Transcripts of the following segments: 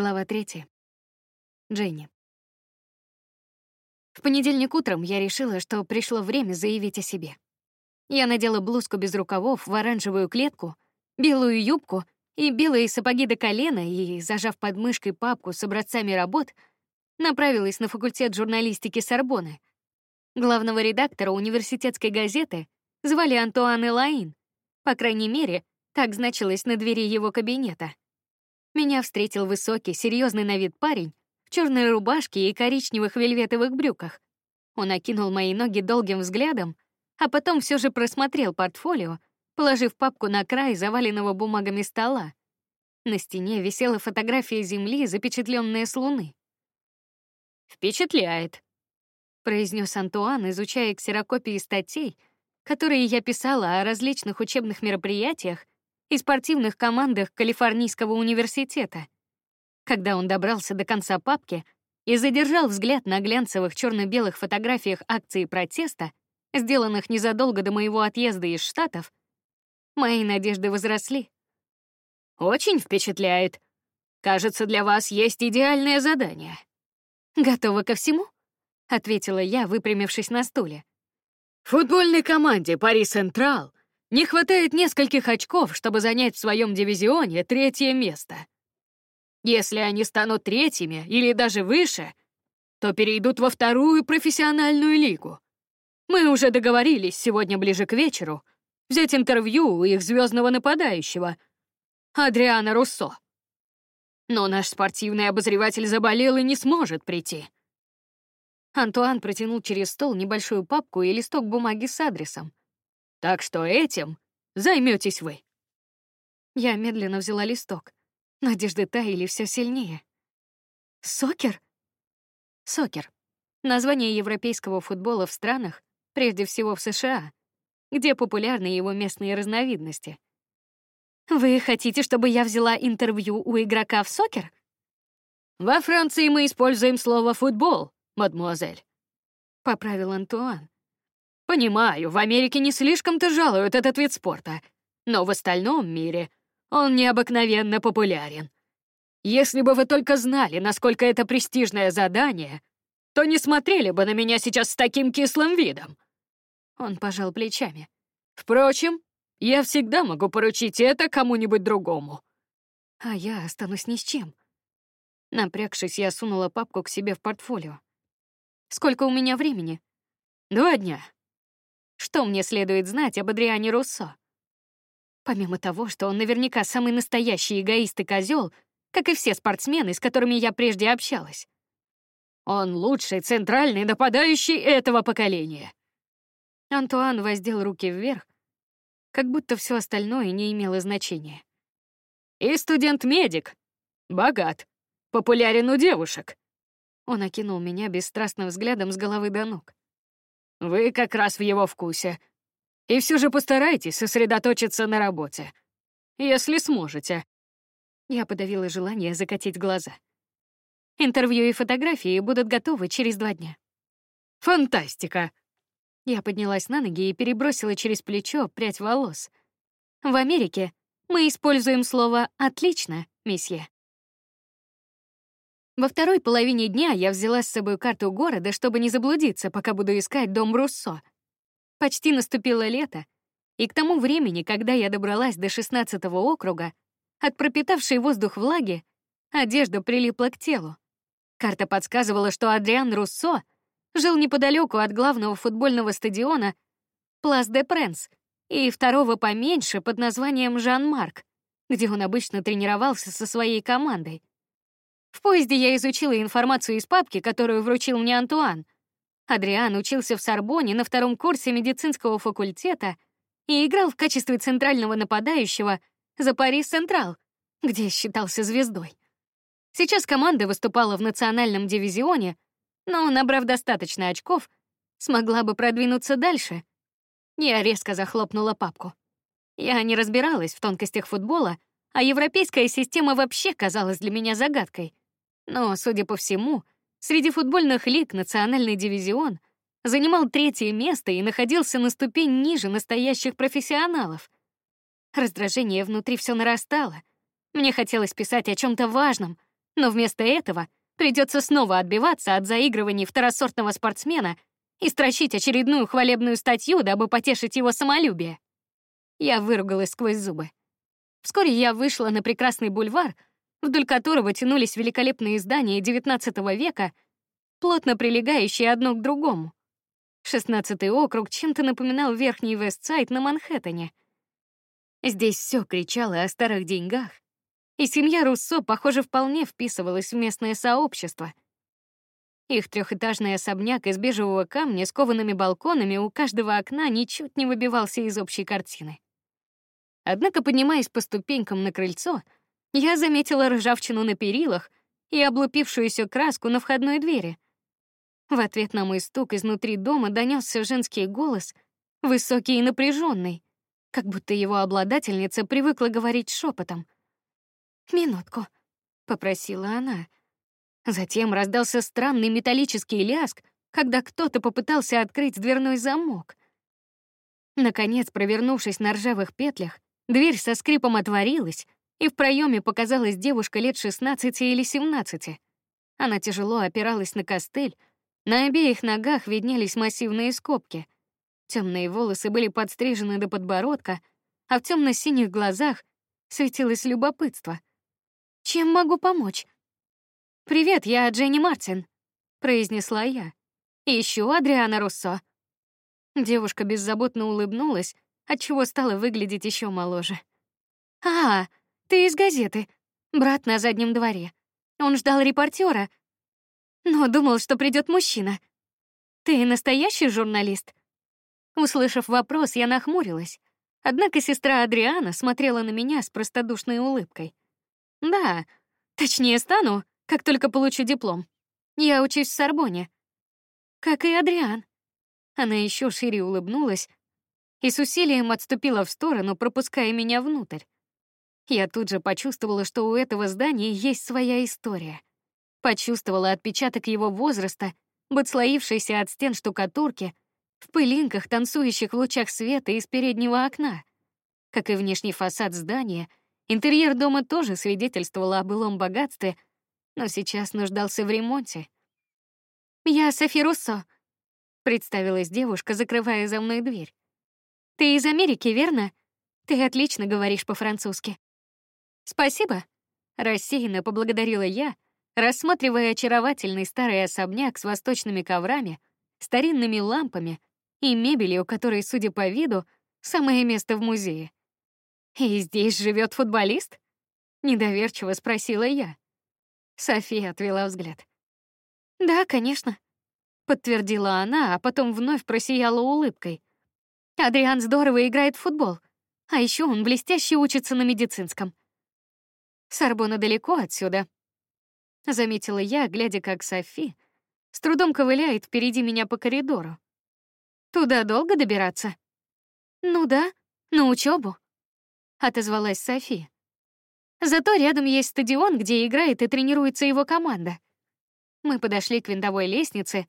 Глава 3. Дженни. В понедельник утром я решила, что пришло время заявить о себе. Я надела блузку без рукавов в оранжевую клетку, белую юбку и белые сапоги до колена и, зажав под мышкой папку с образцами работ, направилась на факультет журналистики Сорбонны. Главного редактора университетской газеты звали Антуан Элаин. По крайней мере, так значилось на двери его кабинета. Меня встретил высокий, серьезный на вид парень в черной рубашке и коричневых вельветовых брюках. Он окинул мои ноги долгим взглядом, а потом все же просмотрел портфолио, положив папку на край заваленного бумагами стола. На стене висела фотография Земли, запечатленная с Луны. Впечатляет, произнес Антуан, изучая ксерокопии статей, которые я писала о различных учебных мероприятиях и спортивных командах Калифорнийского университета. Когда он добрался до конца папки и задержал взгляд на глянцевых черно белых фотографиях акций протеста, сделанных незадолго до моего отъезда из Штатов, мои надежды возросли. Очень впечатляет. Кажется, для вас есть идеальное задание. Готова ко всему? ответила я, выпрямившись на стуле. Футбольной команде Пари Централ не хватает нескольких очков, чтобы занять в своем дивизионе третье место. Если они станут третьими или даже выше, то перейдут во вторую профессиональную лигу. Мы уже договорились сегодня ближе к вечеру взять интервью у их звездного нападающего, Адриана Руссо. Но наш спортивный обозреватель заболел и не сможет прийти. Антуан протянул через стол небольшую папку и листок бумаги с адресом. Так что этим займетесь вы. Я медленно взяла листок. Надежды таяли все сильнее. Сокер? Сокер. Название европейского футбола в странах, прежде всего в США, где популярны его местные разновидности. Вы хотите, чтобы я взяла интервью у игрока в сокер? Во Франции мы используем слово футбол, мадмуазель. Поправил Антуан. Понимаю, в Америке не слишком-то жалуют этот вид спорта, но в остальном мире он необыкновенно популярен. Если бы вы только знали, насколько это престижное задание, то не смотрели бы на меня сейчас с таким кислым видом. Он пожал плечами. Впрочем, я всегда могу поручить это кому-нибудь другому. А я останусь ни с чем. Напрягшись, я сунула папку к себе в портфолио. Сколько у меня времени? Два дня. Что мне следует знать об Адриане Руссо? Помимо того, что он наверняка самый настоящий эгоист и козел, как и все спортсмены, с которыми я прежде общалась. Он лучший центральный нападающий этого поколения. Антуан воздел руки вверх, как будто все остальное не имело значения. И студент-медик. Богат. Популярен у девушек. Он окинул меня бесстрастным взглядом с головы до ног. Вы как раз в его вкусе. И все же постарайтесь сосредоточиться на работе. Если сможете. Я подавила желание закатить глаза. Интервью и фотографии будут готовы через два дня. Фантастика. Я поднялась на ноги и перебросила через плечо прядь волос. В Америке мы используем слово «отлично», месье. Во второй половине дня я взяла с собой карту города, чтобы не заблудиться, пока буду искать дом Руссо. Почти наступило лето, и к тому времени, когда я добралась до 16-го округа, от пропитавшей воздух влаги одежда прилипла к телу. Карта подсказывала, что Адриан Руссо жил неподалеку от главного футбольного стадиона Плас де Пренс и второго поменьше под названием Жан-Марк, где он обычно тренировался со своей командой. В поезде я изучила информацию из папки, которую вручил мне Антуан. Адриан учился в Сорбоне на втором курсе медицинского факультета и играл в качестве центрального нападающего за Парис Централ, где считался звездой. Сейчас команда выступала в национальном дивизионе, но, набрав достаточно очков, смогла бы продвинуться дальше. Я резко захлопнула папку. Я не разбиралась в тонкостях футбола, а европейская система вообще казалась для меня загадкой. Но, судя по всему, среди футбольных лиг национальный дивизион занимал третье место и находился на ступень ниже настоящих профессионалов. Раздражение внутри все нарастало. Мне хотелось писать о чем то важном, Но вместо этого придется снова отбиваться от заигрываний второсортного спортсмена и строчить очередную хвалебную статью, дабы потешить его самолюбие. Я выругалась сквозь зубы. Вскоре я вышла на прекрасный бульвар, вдоль которого тянулись великолепные здания XIX века, плотно прилегающие одно к другому. Шестнадцатый округ чем-то напоминал Верхний Вестсайд на Манхэттене. Здесь все кричало о старых деньгах, и семья Руссо, похоже, вполне вписывалась в местное сообщество. Их трехэтажный особняк из бежевого камня с коваными балконами у каждого окна ничуть не выбивался из общей картины. Однако, поднимаясь по ступенькам на крыльцо, я заметила ржавчину на перилах и облупившуюся краску на входной двери. В ответ на мой стук изнутри дома донесся женский голос, высокий и напряженный, как будто его обладательница привыкла говорить шепотом. "Минутку", попросила она. Затем раздался странный металлический лязг, когда кто-то попытался открыть дверной замок. Наконец, провернувшись на ржавых петлях, Дверь со скрипом отворилась, и в проеме показалась девушка лет 16 или 17. Она тяжело опиралась на костыль, на обеих ногах виднелись массивные скобки. Темные волосы были подстрижены до подбородка, а в темно синих глазах светилось любопытство. Чем могу помочь? Привет, я Дженни Мартин, произнесла я. И еще Адриана Руссо. Девушка беззаботно улыбнулась, отчего стала выглядеть еще моложе. А, ты из газеты. Брат на заднем дворе. Он ждал репортера, но думал, что придет мужчина. Ты настоящий журналист? Услышав вопрос, я нахмурилась. Однако сестра Адриана смотрела на меня с простодушной улыбкой. Да, точнее стану, как только получу диплом. Я учусь в Сорбоне. Как и Адриан. Она еще шире улыбнулась, и с усилием отступила в сторону, пропуская меня внутрь. Я тут же почувствовала, что у этого здания есть своя история. Почувствовала отпечаток его возраста, отслоившийся от стен штукатурки, в пылинках, танцующих в лучах света из переднего окна. Как и внешний фасад здания, интерьер дома тоже свидетельствовал о былом богатстве, но сейчас нуждался в ремонте. «Я Софи Руссо», — представилась девушка, закрывая за мной дверь. Ты из Америки, верно? Ты отлично говоришь по-французски. Спасибо, рассеянно поблагодарила я, рассматривая очаровательный старый особняк с восточными коврами, старинными лампами и мебелью, которой, судя по виду, самое место в музее. И здесь живет футболист? недоверчиво спросила я. София отвела взгляд. Да, конечно, подтвердила она, а потом вновь просияла улыбкой. Адриан здорово играет в футбол, а еще он блестяще учится на медицинском. Сорбона далеко отсюда, заметила я, глядя, как Софи с трудом ковыляет впереди меня по коридору. Туда долго добираться? Ну да, на учебу, отозвалась Софи. Зато рядом есть стадион, где играет и тренируется его команда. Мы подошли к винтовой лестнице,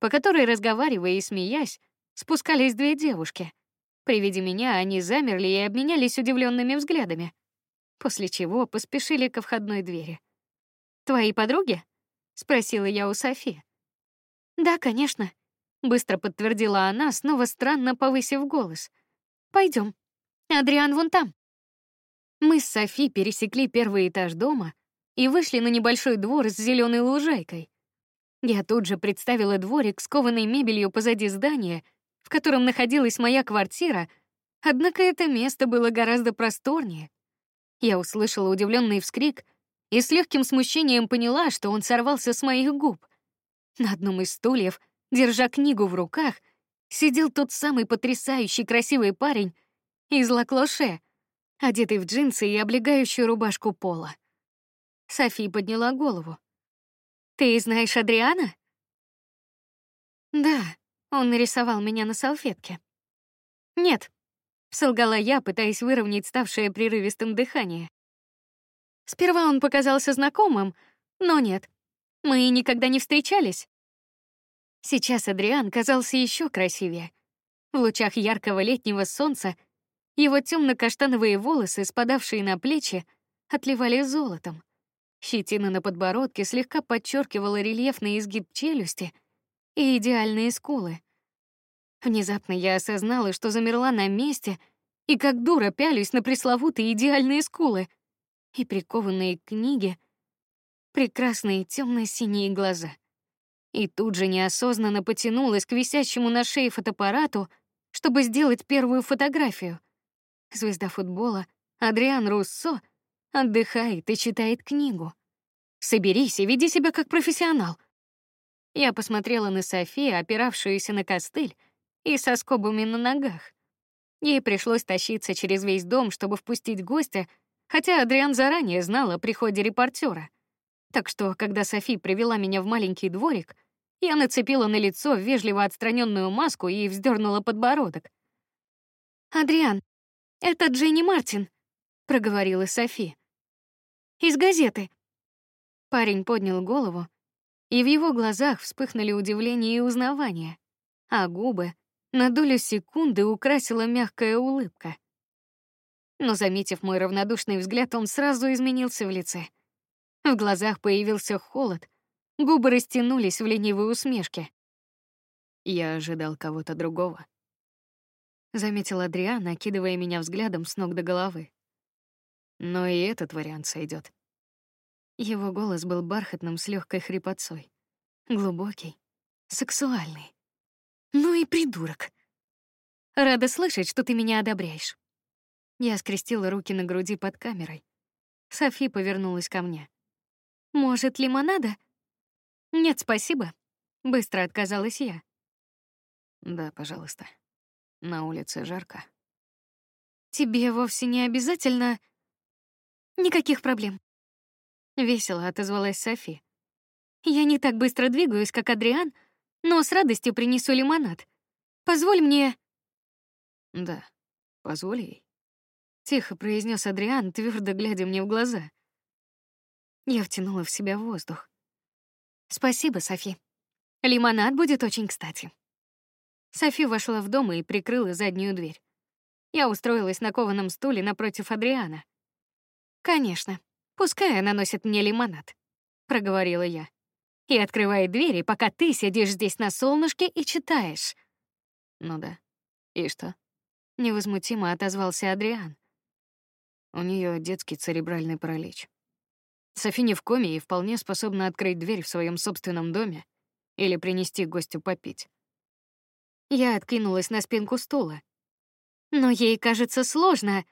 по которой, разговаривая и смеясь, спускались две девушки. При виде меня они замерли и обменялись удивленными взглядами, после чего поспешили ко входной двери. Твои подруги? спросила я у Софи. Да, конечно, быстро подтвердила она, снова странно повысив голос. Пойдем. Адриан вон там. Мы с Софи пересекли первый этаж дома и вышли на небольшой двор с зеленой лужайкой. Я тут же представила дворик с кованой мебелью позади здания в котором находилась моя квартира, однако это место было гораздо просторнее. Я услышала удивленный вскрик и с легким смущением поняла, что он сорвался с моих губ. На одном из стульев, держа книгу в руках, сидел тот самый потрясающий красивый парень из Лаклоше, одетый в джинсы и облегающую рубашку пола. Софи подняла голову. Ты знаешь Адриана? Да, он нарисовал меня на салфетке. Нет, солгала я, пытаясь выровнять ставшее прерывистым дыхание. Сперва он показался знакомым, но нет. Мы никогда не встречались. Сейчас Адриан казался еще красивее. В лучах яркого летнего солнца его темно-каштановые волосы, спадавшие на плечи, отливали золотом. Щетина на подбородке слегка подчеркивала рельефный изгиб челюсти и идеальные скулы. Внезапно я осознала, что замерла на месте и как дура пялюсь на пресловутые идеальные скулы и прикованные к книге прекрасные темно синие глаза. И тут же неосознанно потянулась к висящему на шее фотоаппарату, чтобы сделать первую фотографию. Звезда футбола Адриан Руссо отдыхает и читает книгу. Соберись и веди себя как профессионал. Я посмотрела на Софи, опиравшуюся на костыль и со скобами на ногах. Ей пришлось тащиться через весь дом, чтобы впустить гостя, хотя Адриан заранее знал о приходе репортера. Так что, когда Софи привела меня в маленький дворик, я нацепила на лицо вежливо отстраненную маску и вздернула подбородок. Адриан, это Дженни Мартин, проговорила Софи. Из газеты. Парень поднял голову, и в его глазах вспыхнули удивление и узнавание, а губы на долю секунды украсила мягкая улыбка. Но заметив мой равнодушный взгляд, он сразу изменился в лице. В глазах появился холод, губы растянулись в ленивой усмешке. Я ожидал кого-то другого. Заметил Адриан, окидывая меня взглядом с ног до головы. Но и этот вариант сойдет. Его голос был бархатным с легкой хрипотцой, глубокий, сексуальный. Ну и придурок. Рада слышать, что ты меня одобряешь. Я скрестила руки на груди под камерой. Софи повернулась ко мне. Может, лимонада? Нет, спасибо. Быстро отказалась я. Да, пожалуйста. На улице жарко. Тебе вовсе не обязательно. Никаких проблем. Весело отозвалась Софи. Я не так быстро двигаюсь, как Адриан, но с радостью принесу лимонад. Позволь мне. Да, позволь ей. Тихо произнес Адриан, твердо глядя мне в глаза. Я втянула в себя воздух. Спасибо, Софи. Лимонад будет очень кстати. Софи вошла в дом и прикрыла заднюю дверь. Я устроилась на кованом стуле напротив Адриана. Конечно, пускай она носит мне лимонад, проговорила я. И открывает двери, пока ты сидишь здесь на солнышке и читаешь. Ну да. И что? Невозмутимо отозвался Адриан. У нее детский церебральный паралич. Софи не в коме и вполне способна открыть дверь в своем собственном доме или принести гостю попить. Я откинулась на спинку стула. Но ей кажется сложно.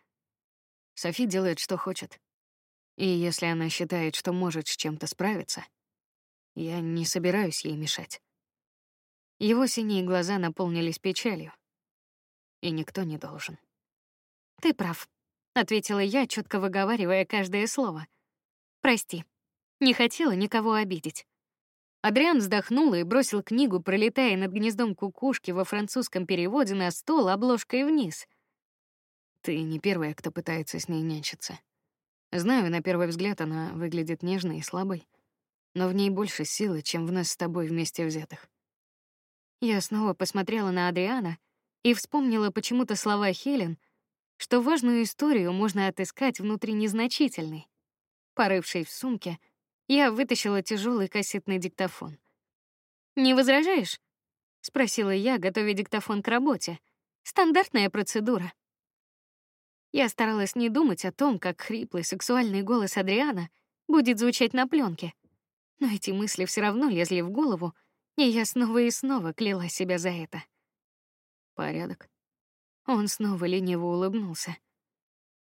Софи делает, что хочет. И если она считает, что может с чем-то справиться, я не собираюсь ей мешать. Его синие глаза наполнились печалью. И никто не должен. Ты прав, ответила я, четко выговаривая каждое слово. Прости. Не хотела никого обидеть. Адриан вздохнул и бросил книгу, пролетая над гнездом кукушки во французском переводе на стол обложкой вниз. Ты не первая, кто пытается с ней нянчиться. Знаю, на первый взгляд она выглядит нежной и слабой, но в ней больше силы, чем в нас с тобой вместе взятых. Я снова посмотрела на Адриана и вспомнила почему-то слова Хелен, что важную историю можно отыскать внутри незначительной. Порывшись в сумке, я вытащила тяжелый кассетный диктофон. Не возражаешь? спросила я, готовя диктофон к работе. Стандартная процедура. Я старалась не думать о том, как хриплый сексуальный голос Адриана будет звучать на пленке, но эти мысли все равно лезли в голову, и я снова и снова кляла себя за это. Порядок. Он снова лениво улыбнулся.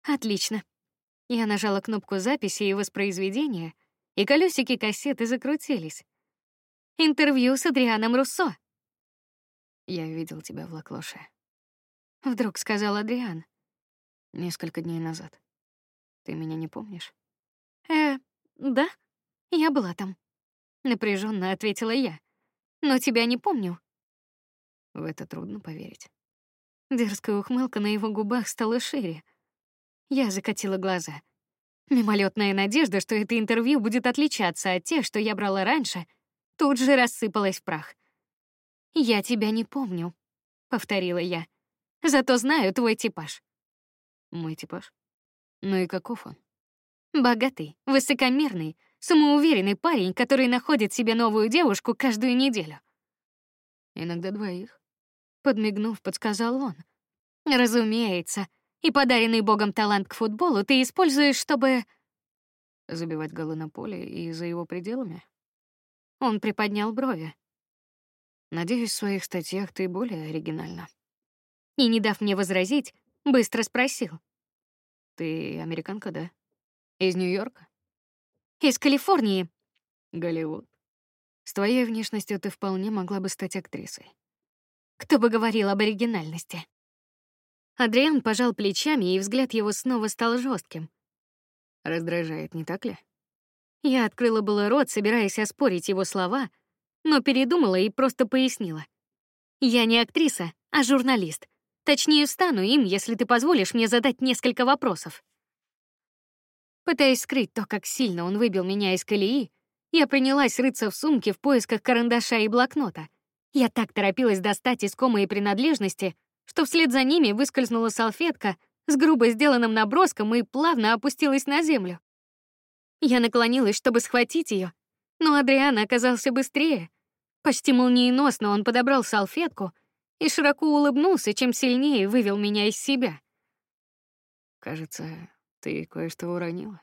Отлично. Я нажала кнопку записи и воспроизведения, и колесики кассеты закрутились. Интервью с Адрианом Руссо. Я видел тебя в Лаклоше. Вдруг сказал Адриан. Несколько дней назад. Ты меня не помнишь? Э, да, я была там. Напряженно ответила я. Но тебя не помню. В это трудно поверить. Дерзкая ухмылка на его губах стала шире. Я закатила глаза. Мимолетная надежда, что это интервью будет отличаться от тех, что я брала раньше, тут же рассыпалась в прах. Я тебя не помню, повторила я. Зато знаю твой типаж. Мой типаж. Ну и каков он? Богатый, высокомерный, Самоуверенный парень, который находит себе новую девушку каждую неделю. Иногда двоих. Подмигнув, подсказал он. Разумеется. И подаренный богом талант к футболу ты используешь, чтобы... Забивать голы на поле и за его пределами? Он приподнял брови. Надеюсь, в своих статьях ты более оригинальна. И, не дав мне возразить, быстро спросил. Ты американка, да? Из Нью-Йорка? Из Калифорнии. Голливуд. С твоей внешностью ты вполне могла бы стать актрисой. Кто бы говорил об оригинальности? Адриан пожал плечами, и взгляд его снова стал жестким. Раздражает, не так ли? Я открыла было рот, собираясь оспорить его слова, но передумала и просто пояснила. Я не актриса, а журналист. Точнее, стану им, если ты позволишь мне задать несколько вопросов. Пытаясь скрыть то, как сильно он выбил меня из колеи, я принялась рыться в сумке в поисках карандаша и блокнота. Я так торопилась достать искомые принадлежности, что вслед за ними выскользнула салфетка с грубо сделанным наброском и плавно опустилась на землю. Я наклонилась, чтобы схватить ее, но Адриан оказался быстрее. Почти молниеносно он подобрал салфетку и широко улыбнулся, чем сильнее вывел меня из себя. Кажется, ты кое-что уронила.